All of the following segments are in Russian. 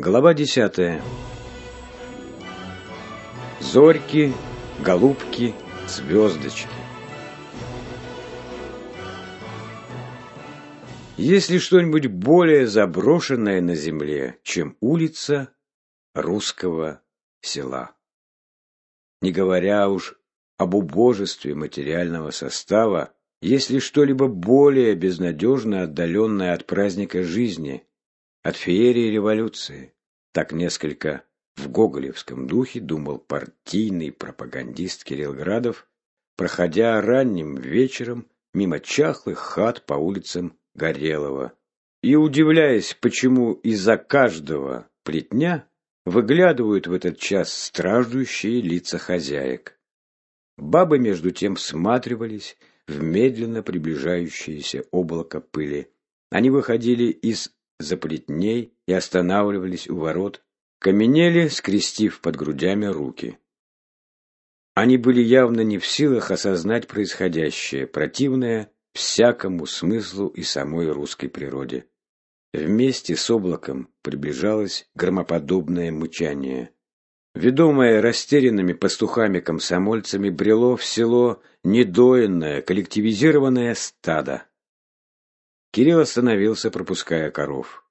Глава десятая. Зорьки, голубки, звездочки. Есть ли что-нибудь более заброшенное на земле, чем улица русского села? Не говоря уж об убожестве материального состава, есть ли что-либо более безнадежно отдаленное от праздника жизни, от феерии революции? Так несколько в гоголевском духе думал партийный пропагандист Кирилл Градов, проходя ранним вечером мимо чахлых хат по улицам Горелого и удивляясь, почему из-за каждого плетня выглядывают в этот час страждущие лица хозяек. Бабы между тем всматривались в медленно приближающееся облако пыли. Они выходили из заплетней и останавливались у ворот, каменели, скрестив под грудями руки. Они были явно не в силах осознать происходящее, противное всякому смыслу и самой русской природе. Вместе с облаком приближалось громоподобное мычание. Ведомое растерянными пастухами-комсомольцами брело в село недоенное, коллективизированное стадо. Кирилл остановился, пропуская коров.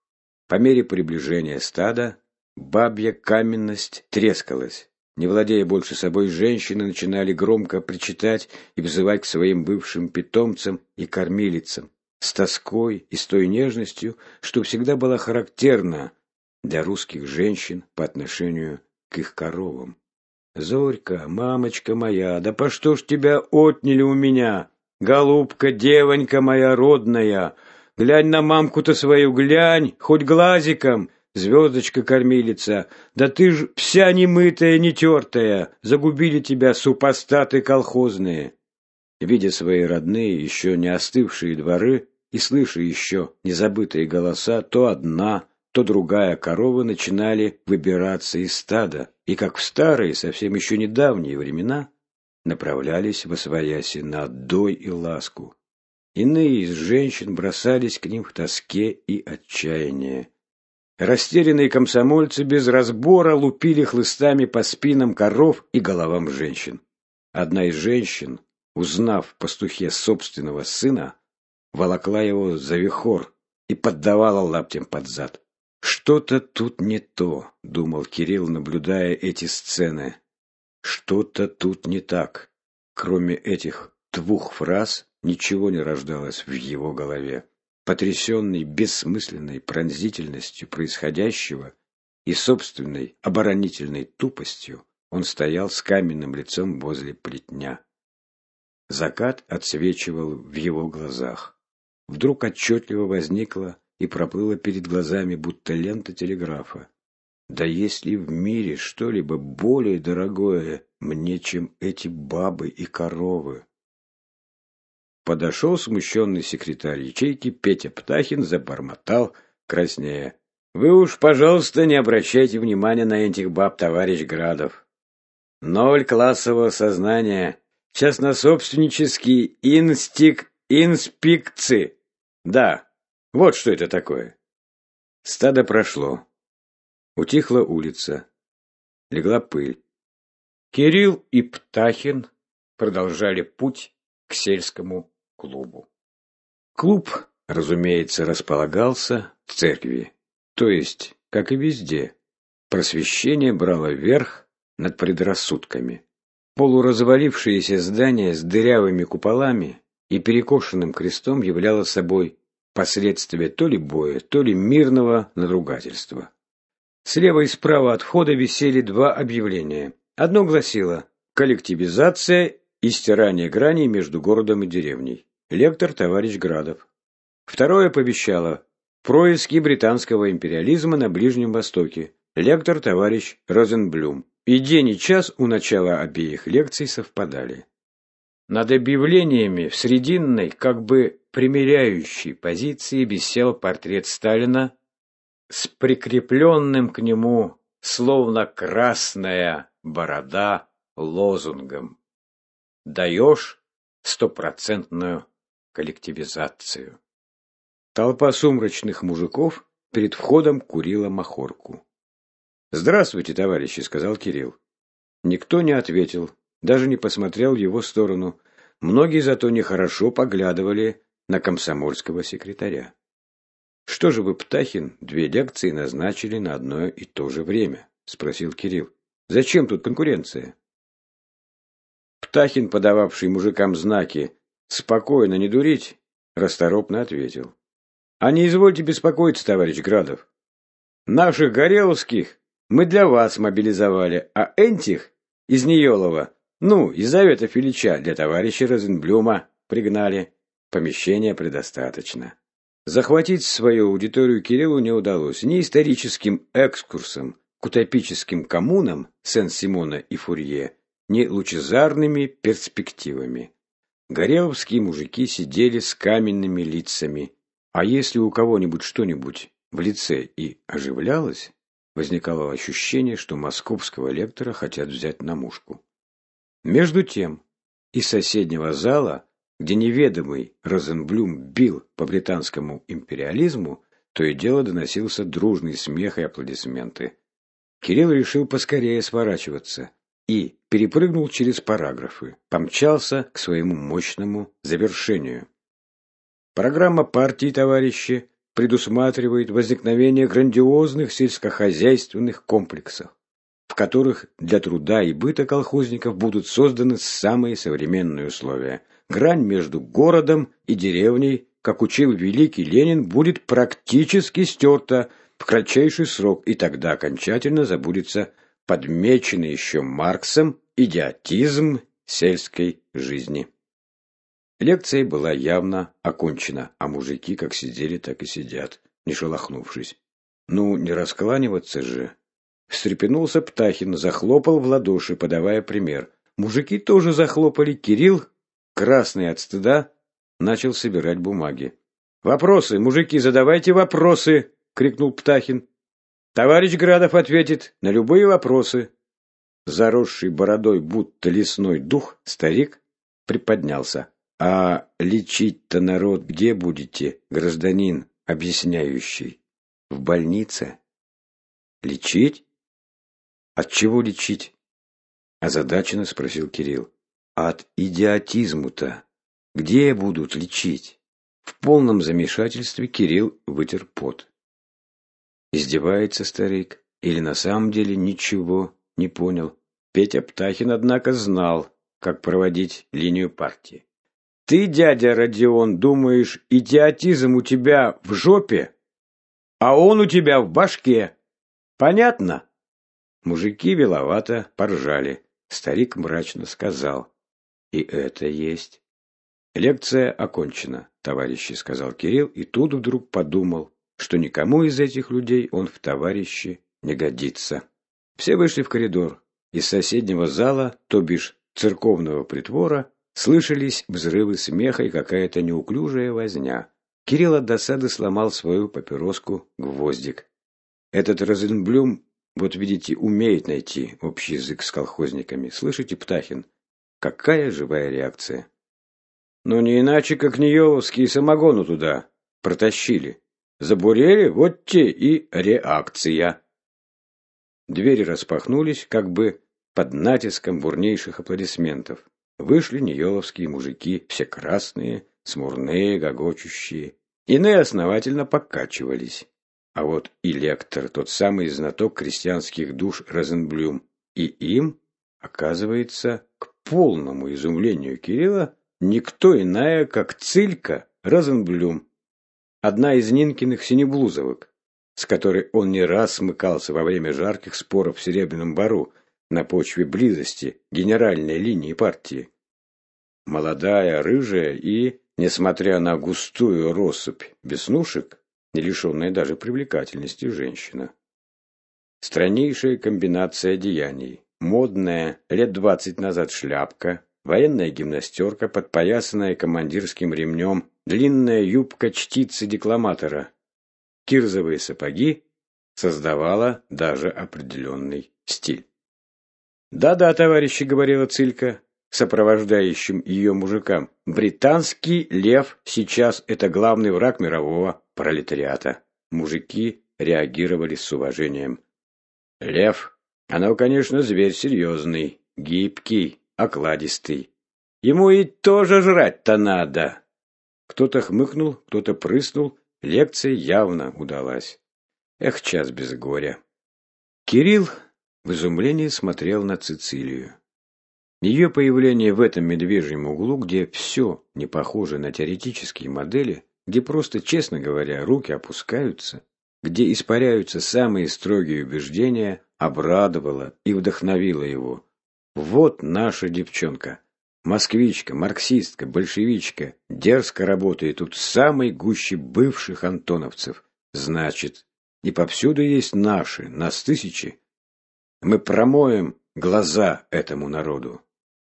По мере приближения стада бабья каменность трескалась. Не владея больше собой, женщины начинали громко причитать и взывать к своим бывшим питомцам и кормилицам, с тоской и с той нежностью, что всегда была характерна для русских женщин по отношению к их коровам. «Зорька, мамочка моя, да по что ж тебя отняли у меня? Голубка, девонька моя родная, глянь на мамку-то свою, глянь, хоть глазиком!» Звездочка-кормилица, да ты ж вся немытая, нетертая, загубили тебя супостаты колхозные. Видя свои родные, еще не остывшие дворы, и слыша еще незабытые голоса, то одна, то другая корова начинали выбираться из стада, и, как в старые, совсем еще недавние времена, направлялись в освояси на отдой и ласку. Иные из женщин бросались к ним в тоске и отчаянии. Растерянные комсомольцы без разбора лупили хлыстами по спинам коров и головам женщин. Одна из женщин, узнав пастухе собственного сына, волокла его за вихор и поддавала лаптем под зад. «Что-то тут не то», — думал Кирилл, наблюдая эти сцены. «Что-то тут не так». Кроме этих двух фраз ничего не рождалось в его голове. Потрясенный бессмысленной пронзительностью происходящего и собственной оборонительной тупостью, он стоял с каменным лицом возле плетня. Закат отсвечивал в его глазах. Вдруг отчетливо возникло и проплыло перед глазами, будто лента телеграфа. Да есть ли в мире что-либо более дорогое мне, чем эти бабы и коровы? Подошел смущенный секретарь ячейки Петя Птахин, забормотал, краснея. «Вы уж, пожалуйста, не обращайте внимания на этих баб, товарищ Градов. Ноль классового сознания, частнособственнический инстик инспекции. Да, вот что это такое». Стадо прошло. Утихла улица. Легла пыль. Кирилл и Птахин продолжали путь к сельскому клубу. Клуб, разумеется, располагался в церкви, то есть, как и везде, просвещение брало верх над предрассудками. Полуразвалившееся здание с дырявыми куполами и перекошенным крестом являло собой последствия то ли боя, то ли мирного надругательства. Слева и справа от входа висели два объявления. Одно гласило «Коллективизация и стирание граней между городом и деревней. Лектор товарищ Градов. Второе повещало происки британского империализма на Ближнем Востоке. Лектор товарищ Розенблюм. И день и час у начала обеих лекций совпадали. Над объявлениями в срединной, как бы примиряющей позиции висел портрет Сталина с прикрепленным к нему, словно красная борода, лозунгом даешь стопроцентную коллективизацию. Толпа сумрачных мужиков перед входом курила махорку. «Здравствуйте, товарищи», — сказал Кирилл. Никто не ответил, даже не посмотрел в его сторону. Многие зато нехорошо поглядывали на комсомольского секретаря. «Что же вы, Птахин, две лекции назначили на одно и то же время?» — спросил Кирилл. «Зачем тут конкуренция?» Птахин, подававший мужикам знаки «спокойно, не дурить», расторопно ответил. «А не извольте беспокоиться, товарищ Градов. Наших Гореловских мы для вас мобилизовали, а Энтих из Ниелова, ну, из Завета Филича для товарища Розенблюма пригнали. Помещения предостаточно». Захватить свою аудиторию Кириллу не удалось ни историческим экскурсом к утопическим коммунам Сен-Симона и Фурье, ни лучезарными перспективами. Гореловские мужики сидели с каменными лицами, а если у кого-нибудь что-нибудь в лице и оживлялось, возникало ощущение, что московского лектора хотят взять на мушку. Между тем, из соседнего зала где неведомый Розенблюм бил по британскому империализму, то и дело доносился дружный смех и аплодисменты. Кирилл решил поскорее сворачиваться и перепрыгнул через параграфы, помчался к своему мощному завершению. Программа партии, товарищи, предусматривает возникновение грандиозных сельскохозяйственных комплексов, в которых для труда и быта колхозников будут созданы самые современные условия – грань между городом и деревней, как учил великий Ленин, будет практически стерта в кратчайший срок, и тогда окончательно забудется подмеченный еще Марксом идиотизм сельской жизни. Лекция была явно окончена, а мужики как сидели, так и сидят, не шелохнувшись. Ну, не раскланиваться же. Встрепенулся Птахин, захлопал в ладоши, подавая пример. Мужики тоже захлопали. Кирилл красный от стыда, начал собирать бумаги. «Вопросы, мужики, задавайте вопросы!» — крикнул Птахин. «Товарищ Градов ответит на любые вопросы». Заросший бородой, будто лесной дух, старик приподнялся. «А лечить-то народ где будете, гражданин объясняющий? В больнице?» «Лечить? От чего лечить?» Озадаченно спросил Кирилл. От идиотизму-то где будут лечить? В полном замешательстве Кирилл вытер пот. Издевается старик или на самом деле ничего не понял? Петя Птахин, однако, знал, как проводить линию партии. Ты, дядя Родион, думаешь, идиотизм у тебя в жопе, а он у тебя в башке. Понятно? Мужики виловато поржали. Старик мрачно сказал. И это есть. Лекция окончена, товарищи, сказал Кирилл, и тут вдруг подумал, что никому из этих людей он в товарищи не годится. Все вышли в коридор. Из соседнего зала, то бишь церковного притвора, слышались взрывы смеха и какая-то неуклюжая возня. Кирилл от досады сломал свою папироску гвоздик. Этот Розенблюм, вот видите, умеет найти общий язык с колхозниками. Слышите, Птахин? Какая живая реакция? Но не иначе, как Ниеловские самогону туда протащили. Забурели, вот те и реакция. Двери распахнулись, как бы под натиском бурнейших аплодисментов. Вышли Ниеловские мужики, все красные, смурные, гогочущие. Иные основательно покачивались. А вот и лектор, тот самый знаток крестьянских душ Розенблюм, и им, оказывается, полному изумлению Кирилла, никто иная, как Цилька Розенблюм, одна из Нинкиных синеблузовок, с которой он не раз смыкался во время жарких споров в Серебряном Бару на почве близости генеральной линии партии. Молодая, рыжая и, несмотря на густую россыпь веснушек, не лишенная даже привлекательности женщина. Страннейшая комбинация деяний модная, лет двадцать назад шляпка, военная гимнастерка, подпоясанная командирским ремнем, длинная юбка чтицы-декламатора, кирзовые сапоги создавала даже определенный стиль. «Да-да, товарищи», — говорила Цилька, сопровождающим ее мужикам, «британский лев сейчас это главный враг мирового пролетариата». Мужики реагировали с уважением. Лев, оно, конечно, зверь серьезный, гибкий, окладистый. Ему и тоже жрать-то надо. Кто-то хмыкнул, кто-то прыснул, лекция явно удалась. Эх, час без горя. Кирилл в изумлении смотрел на Цицилию. Ее появление в этом медвежьем углу, где все не похоже на теоретические модели, где просто, честно говоря, руки опускаются, где испаряются самые строгие убеждения, обрадовало и вдохновило его. Вот наша девчонка. Москвичка, марксистка, большевичка, дерзко работает тут в самой гуще бывших антоновцев. Значит, и повсюду есть наши, нас тысячи. Мы промоем глаза этому народу.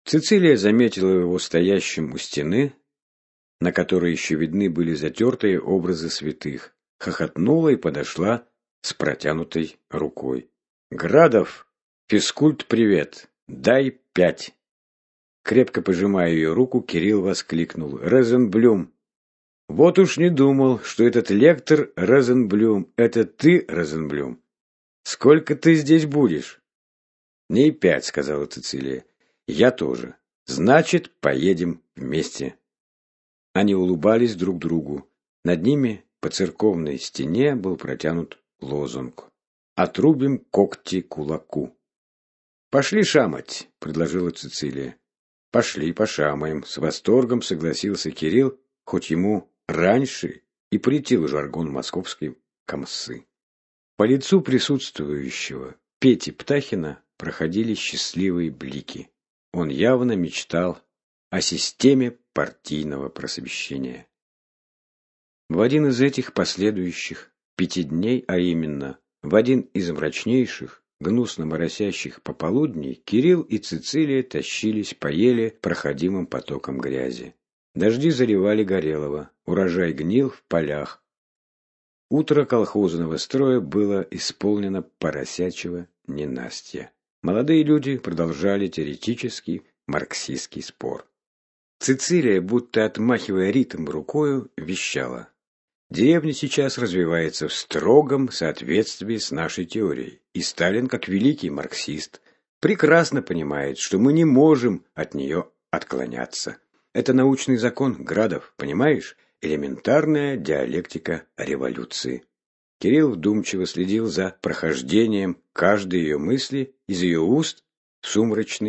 Цицилия заметила его стоящим у стены, на которой еще видны были затертые образы святых, хохотнула и подошла с протянутой рукой. «Градов, физкульт, привет! Дай пять!» Крепко пожимая ее руку, Кирилл воскликнул. «Розенблюм!» «Вот уж не думал, что этот лектор Розенблюм — это ты, Розенблюм! Сколько ты здесь будешь?» «Не пять», — сказала Цицилия. «Я тоже. Значит, поедем вместе». Они улыбались друг другу. Над ними по церковной стене был протянут лозунг «Отрубим когти кулаку». «Пошли шамать», — предложила Цицилия. «Пошли, пошамаем», — с восторгом согласился Кирилл, хоть ему раньше и претил жаргон московской комсы. По лицу присутствующего Пети Птахина проходили счастливые блики. Он явно мечтал о системе партийного просвещения. В один из этих последующих пяти дней, а именно в один из мрачнейших, гнусно моросящих пополудней Кирилл и Цицилия тащились по еле проходимым потокам грязи. Дожди заливали Горелого, урожай гнил в полях. Утро колхозного строя было исполнено поросячьего ненастья. Молодые люди продолжали теоретический марксистский спор. Цицилия, будто отмахивая ритм рукою, вещала. Деревня сейчас развивается в строгом соответствии с нашей теорией, и Сталин, как великий марксист, прекрасно понимает, что мы не можем от нее отклоняться. Это научный закон Градов, понимаешь? Элементарная диалектика революции. Кирилл вдумчиво следил за прохождением каждой ее мысли из ее уст в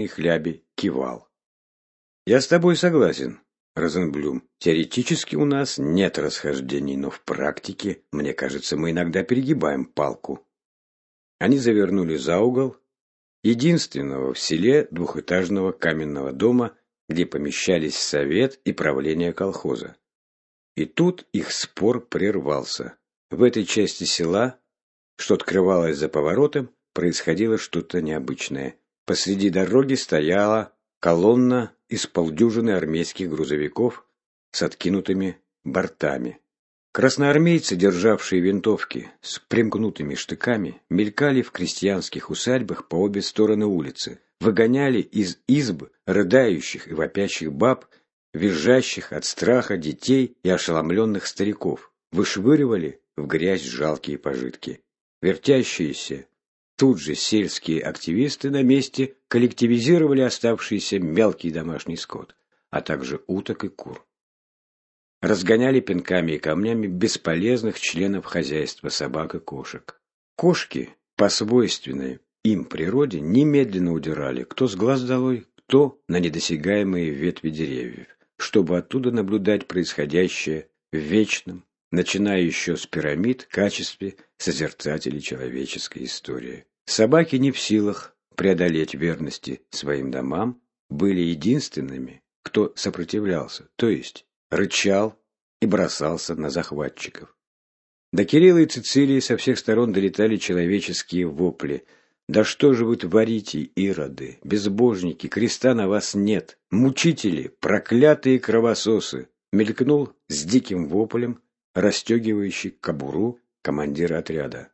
хляби кивал. «Я с тобой согласен, Розенблюм, теоретически у нас нет расхождений, но в практике, мне кажется, мы иногда перегибаем палку. Они завернули за угол единственного в селе двухэтажного каменного дома, где помещались совет и правление колхоза. И тут их спор прервался. В этой части села, что открывалось за поворотом, происходило что-то необычное. Посреди дороги стояла колонна из полдюжины армейских грузовиков с откинутыми бортами. Красноармейцы, державшие винтовки с примкнутыми штыками, мелькали в крестьянских усадьбах по обе стороны улицы, выгоняли из изб рыдающих и вопящих баб, визжащих от страха детей и ошеломленных стариков, вышвыривали в грязь жалкие пожитки. Вертящиеся Тут же сельские активисты на месте коллективизировали оставшийся мелкий домашний скот, а также уток и кур. Разгоняли пинками и камнями бесполезных членов хозяйства собак и кошек. Кошки, по свойственной им природе, немедленно удирали, кто с глаз долой, кто на недосягаемые ветви деревьев, чтобы оттуда наблюдать происходящее в вечном, начиная еще с пирамид, качестве созерцателей человеческой истории. Собаки не в силах преодолеть верности своим домам, были единственными, кто сопротивлялся, то есть рычал и бросался на захватчиков. До Кирилла и Цицилии со всех сторон долетали человеческие вопли. «Да что же вы творите, ироды, безбожники, креста на вас нет, мучители, проклятые кровососы!» Мелькнул с диким воплем расстегивающий кобуру командира отряда.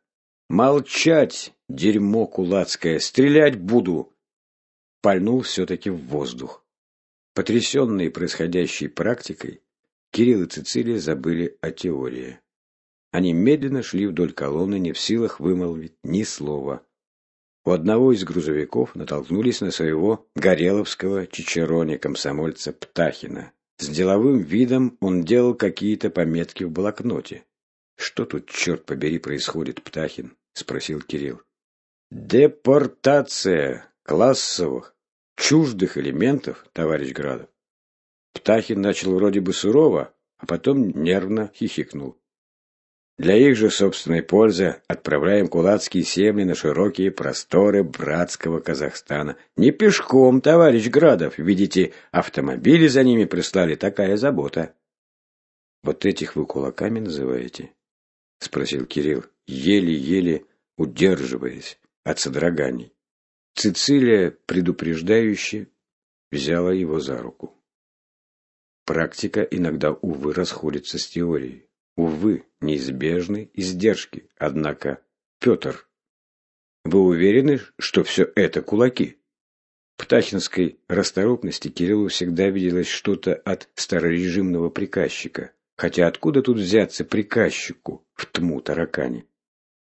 «Молчать, дерьмо кулацкое! Стрелять буду!» Пальнул все-таки в воздух. Потрясенные происходящей практикой, Кирилл и Цицилия забыли о теории. Они медленно шли вдоль колонны, не в силах вымолвить ни слова. у одного из грузовиков натолкнулись на своего гореловского чичероне комсомольца Птахина. С деловым видом он делал какие-то пометки в блокноте. «Что тут, черт побери, происходит, Птахин?» — спросил Кирилл. «Депортация классовых, чуждых элементов, товарищ Градов». Птахин начал вроде бы сурово, а потом нервно хихикнул. Для их же собственной пользы отправляем кулацкие семьи на широкие просторы братского Казахстана. Не пешком, товарищ Градов, видите, автомобили за ними прислали, такая забота. Вот этих вы кулаками называете? Спросил Кирилл, еле-еле удерживаясь от содроганий. Цицилия предупреждающе взяла его за руку. Практика иногда, увы, расходится с теорией. Увы, неизбежны издержки. Однако, Петр, вы уверены, что все это кулаки? В птахинской расторопности Кириллу всегда виделось что-то от старорежимного приказчика. Хотя откуда тут взяться приказчику в тму таракане?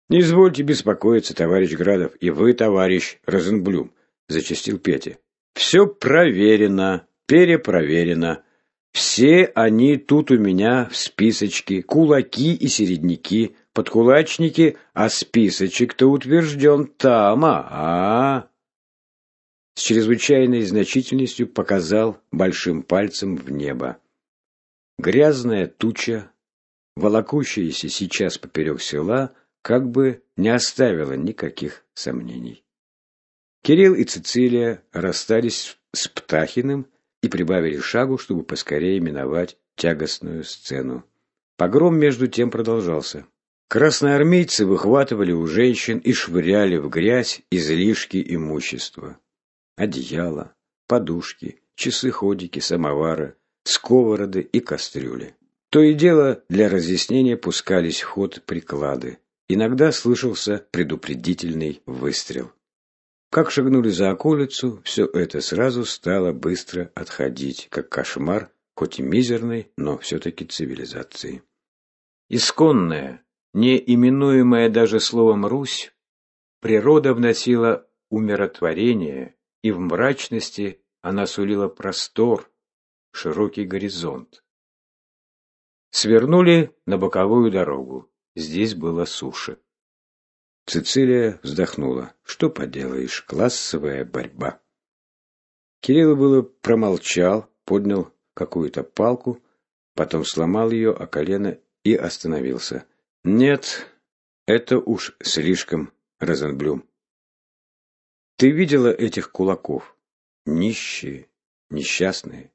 «Не извольте беспокоиться, товарищ Градов, и вы, товарищ Розенблюм», — зачастил Петя. «Все проверено, перепроверено. Все они тут у меня в списочке, кулаки и середняки, подкулачники, а списочек-то утвержден там, а, С чрезвычайной значительностью показал большим пальцем в небо. Грязная туча, волокущаяся сейчас поперек села, как бы не оставила никаких сомнений. Кирилл и Цицилия расстались с Птахиным и прибавили шагу, чтобы поскорее миновать тягостную сцену. Погром между тем продолжался. Красноармейцы выхватывали у женщин и швыряли в грязь излишки имущества. Одеяла, подушки, часы-ходики, самовары, сковороды и кастрюли. То и дело для разъяснения пускались ход приклады. Иногда слышался предупредительный выстрел. Как шагнули за околицу, все это сразу стало быстро отходить, как кошмар, хоть и мизерной, но все-таки цивилизации. Исконная, не именуемая даже словом «Русь», природа вносила умиротворение, и в мрачности она сулила простор, широкий горизонт. Свернули на боковую дорогу. Здесь было суше. Цицилия вздохнула. Что поделаешь, классовая борьба. Кирилл было промолчал, поднял какую-то палку, потом сломал ее о колено и остановился. Нет, это уж слишком, Розенблюм. Ты видела этих кулаков? Нищие, несчастные.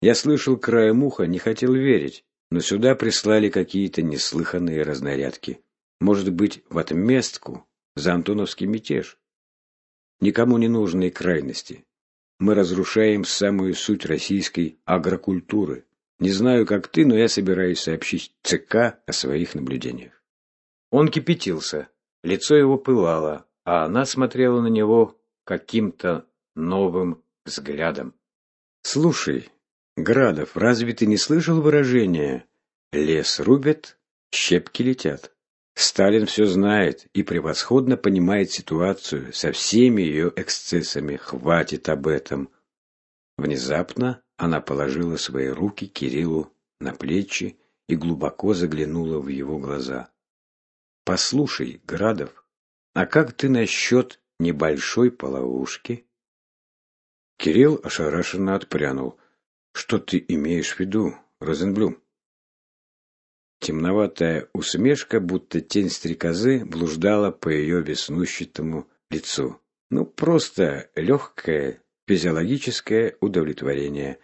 Я слышал краем уха, не хотел верить, но сюда прислали какие-то неслыханные разнарядки. Может быть, в отместку за антоновский мятеж. Никому не нужные крайности. Мы разрушаем самую суть российской агрокультуры. Не знаю, как ты, но я собираюсь сообщить ЦК о своих наблюдениях. Он кипятился, лицо его пылало, а она смотрела на него каким-то новым взглядом. «Слушай, Градов, разве ты не слышал выражения «лес рубят, щепки летят»?» Сталин все знает и превосходно понимает ситуацию со всеми ее эксцессами. Хватит об этом. Внезапно она положила свои руки Кириллу на плечи и глубоко заглянула в его глаза. «Послушай, Градов, а как ты насчет небольшой половушки?» Кирилл ошарашенно отпрянул. «Что ты имеешь в виду, Розенблюм?» Темноватая усмешка, будто тень стрекозы, блуждала по ее веснущатому лицу. Ну, просто легкое физиологическое удовлетворение.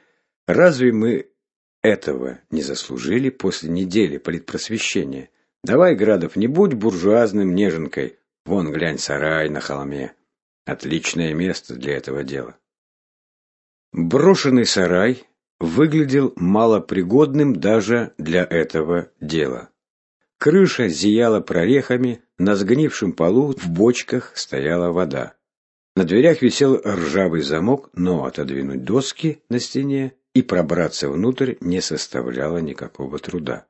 Разве мы этого не заслужили после недели политпросвещения? Давай, Градов, не будь буржуазным неженкой. Вон, глянь, сарай на холме. Отличное место для этого дела. Брошенный сарай выглядел малопригодным даже для этого дела. Крыша зияла прорехами, на сгнившем полу в бочках стояла вода. На дверях висел ржавый замок, но отодвинуть доски на стене и пробраться внутрь не составляло никакого труда.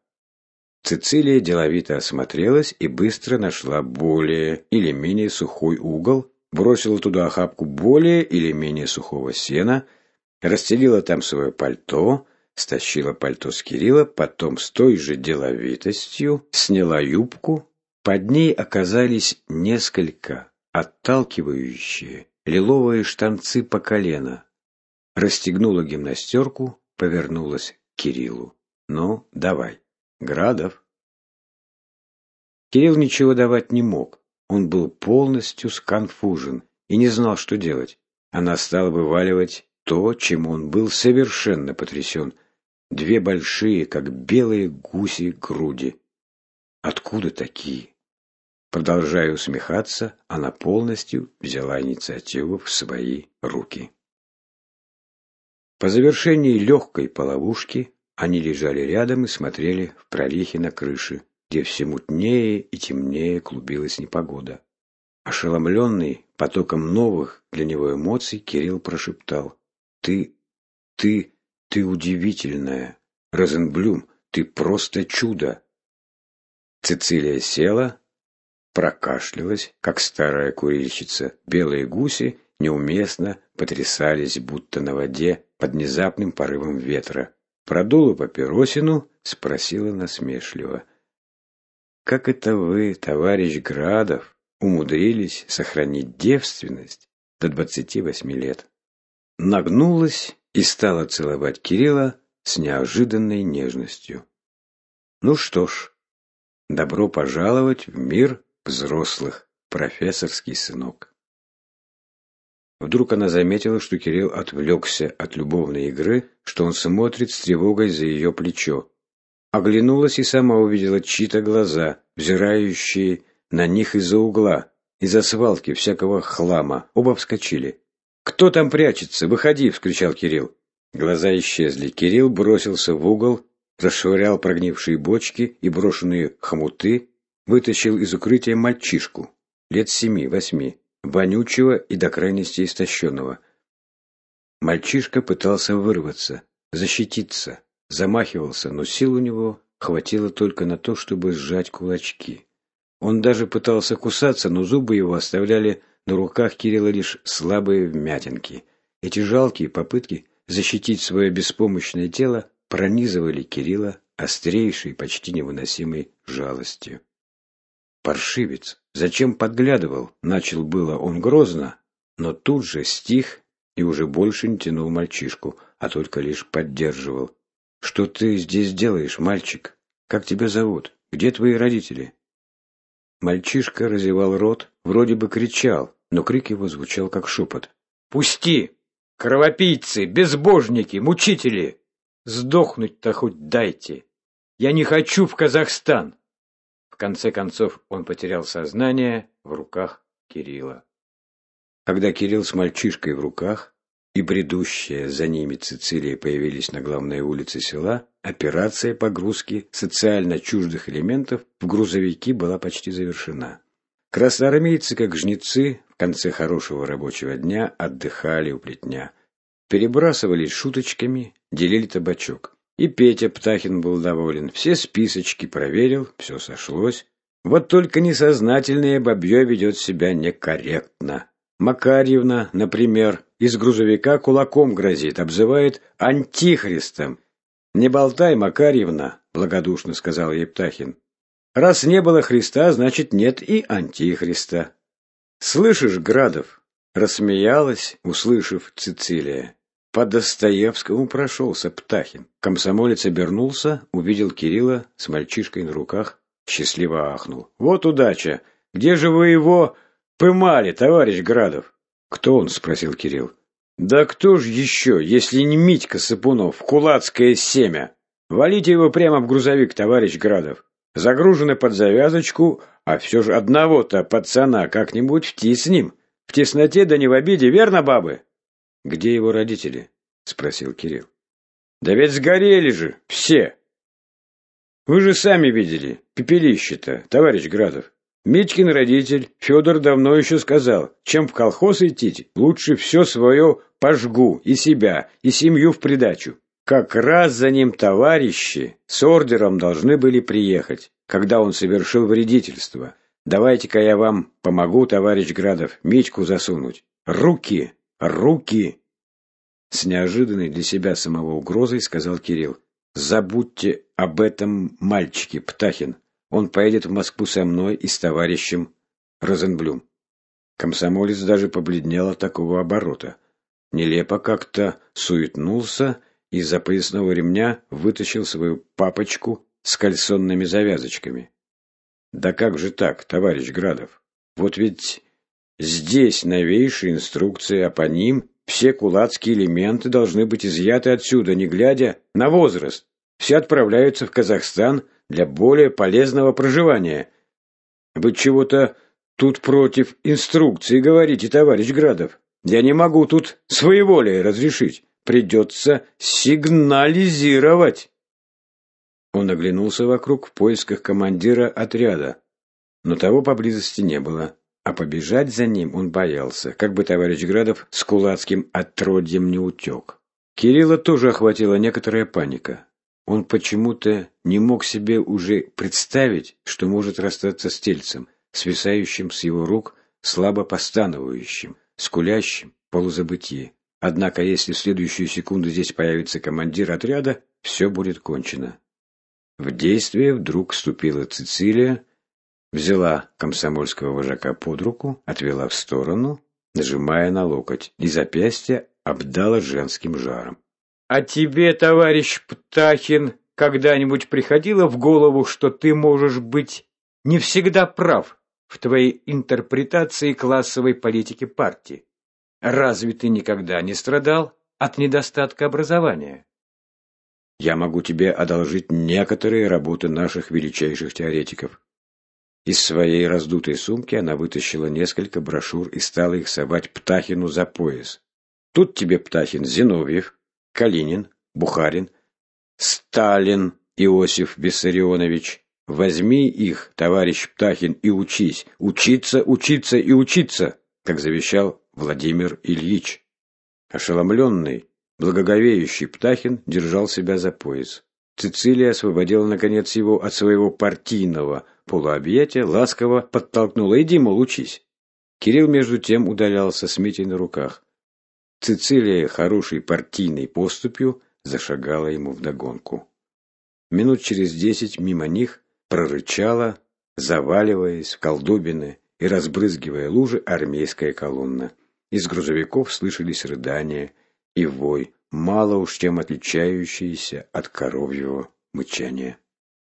Цицилия деловито осмотрелась и быстро нашла более или менее сухой угол, бросила туда охапку более или менее сухого сена, расстелила там свое пальто, стащила пальто с Кирилла, потом с той же деловитостью сняла юбку. Под ней оказались несколько отталкивающие лиловые штанцы по колено. Расстегнула гимнастерку, повернулась к Кириллу. «Ну, давай». Градов. Кирилл ничего давать не мог. Он был полностью сконфужен и не знал, что делать. Она стала вываливать то, чем он был совершенно потрясен. Две большие, как белые гуси, груди. Откуда такие? Продолжая усмехаться, она полностью взяла инициативу в свои руки. По завершении легкой половушки они лежали рядом и смотрели в прорехи на крыше, где все мутнее и темнее клубилась непогода. Ошеломленный потоком новых для него эмоций, Кирилл прошептал. «Ты, ты, ты удивительная! Розенблюм, ты просто чудо!» Цицилия села, прокашлялась, как старая курильщица. Белые гуси неуместно потрясались, будто на воде под внезапным порывом ветра. Продула папиросину, спросила насмешливо. «Как это вы, товарищ Градов, умудрились сохранить девственность до двадцати восьми лет?» Нагнулась и стала целовать Кирилла с неожиданной нежностью. «Ну что ж, добро пожаловать в мир взрослых, профессорский сынок». Вдруг она заметила, что Кирилл отвлекся от любовной игры, что он смотрит с тревогой за ее плечо. Оглянулась и сама увидела чьи-то глаза, взирающие на них из-за угла, из-за свалки всякого хлама. Оба вскочили. «Кто там прячется? Выходи!» — вскричал Кирилл. Глаза исчезли. Кирилл бросился в угол, расшвырял прогнившие бочки и брошенные хомуты, вытащил из укрытия мальчишку, лет семи-восьми вонючего и до крайности истощенного. Мальчишка пытался вырваться, защититься, замахивался, но сил у него хватило только на то, чтобы сжать кулачки. Он даже пытался кусаться, но зубы его оставляли на руках Кирилла лишь слабые вмятинки. Эти жалкие попытки защитить свое беспомощное тело пронизывали Кирилла острейшей, почти невыносимой жалостью. Паршивец! Зачем подглядывал? Начал было он грозно, но тут же стих и уже больше не тянул мальчишку, а только лишь поддерживал. «Что ты здесь делаешь, мальчик? Как тебя зовут? Где твои родители?» Мальчишка разевал рот, вроде бы кричал, но крик его звучал как шепот. «Пусти! Кровопийцы, безбожники, мучители! Сдохнуть-то хоть дайте! Я не хочу в Казахстан!» В конце концов он потерял сознание в руках Кирилла. Когда Кирилл с мальчишкой в руках и бредущая за ними Цицилия появились на главной улице села, операция погрузки социально чуждых элементов в грузовики была почти завершена. Красноармейцы, как жнецы, в конце хорошего рабочего дня отдыхали у плетня, перебрасывались шуточками, делили табачок. И Петя Птахин был доволен. Все списочки проверил, все сошлось. Вот только несознательное бабье ведет себя некорректно. Макарьевна, например, из грузовика кулаком грозит, обзывает антихристом. «Не болтай, Макарьевна», — благодушно сказал ей Птахин. «Раз не было Христа, значит, нет и антихриста». «Слышишь, Градов?» — рассмеялась, услышав Цицилия. По Достоевскому прошелся Птахин. Комсомолец обернулся, увидел Кирилла с мальчишкой на руках, счастливо ахнул. «Вот удача! Где же вы его пымали, товарищ Градов?» «Кто он?» — спросил Кирилл. «Да кто же еще, если не Митька Сапунов, кулацкое семя? Валите его прямо в грузовик, товарищ Градов. Загружены под завязочку, а все же одного-то пацана как-нибудь втиснем. В тесноте да не в обиде, верно, бабы?» «Где его родители?» — спросил Кирилл. «Да ведь сгорели же, все!» «Вы же сами видели, пепелище-то, товарищ Градов. Митькин родитель, Федор давно еще сказал, чем в колхоз идти, лучше все свое пожгу, и себя, и семью в придачу. Как раз за ним товарищи с ордером должны были приехать, когда он совершил вредительство. Давайте-ка я вам помогу, товарищ Градов, Митьку засунуть. Руки! Руки!» С неожиданной для себя самого угрозой сказал Кирилл. «Забудьте об этом мальчике, Птахин. Он поедет в Москву со мной и с товарищем Розенблюм». Комсомолец даже побледнел от такого оборота. Нелепо как-то суетнулся из-за поясного ремня вытащил свою папочку с кальсонными завязочками. «Да как же так, товарищ Градов? Вот ведь здесь новейшие инструкции, а по ним все кулацкие элементы должны быть изъяты отсюда, не глядя на возраст. Все отправляются в Казахстан для более полезного проживания. Вы чего-то тут против инструкции говорите, товарищ Градов. Я не могу тут своеволие разрешить. Придется сигнализировать. Он оглянулся вокруг в поисках командира отряда, но того поблизости не было. А побежать за ним он боялся, как бы товарищ Градов с кулацким отродьем не утек. Кирилла тоже охватила некоторая паника. Он почему-то не мог себе уже представить, что может расстаться с тельцем, свисающим с его рук, слабо постановающим, скулящим полузабытие. Однако, если в следующую секунду здесь появится командир отряда, все будет кончено. В действие вдруг вступила Цицилия, взяла комсомольского вожака под руку, отвела в сторону, нажимая на локоть, и запястье обдала женским жаром. «А тебе, товарищ Птахин, когда-нибудь приходило в голову, что ты можешь быть не всегда прав в твоей интерпретации классовой политики партии? Разве ты никогда не страдал от недостатка образования?» «Я могу тебе одолжить некоторые работы наших величайших теоретиков», из своей раздутой сумки она вытащила несколько брошюр и стала их совать Птахину за пояс. Тут тебе, Птахин, Зиновьев, Калинин, Бухарин, Сталин Иосиф Виссарионович. Возьми их, товарищ Птахин, и учись. Учиться, учиться и учиться, как завещал Владимир Ильич. Ошеломленный, благоговеющий Птахин держал себя за пояс. Цицилия освободила, наконец, его от своего партийного полуобъятия, ласково подтолкнула. «Иди, мол, учись». Кирилл, между тем, удалялся с Митей на руках. Цицилия, хорошей партийной поступью, зашагала ему вдогонку. Минут через десять мимо них прорычала, заваливаясь в колдобины и разбрызгивая лужи, армейская колонна. Из грузовиков слышались рыдания и вой, мало уж чем отличающиеся от коровьего мычания.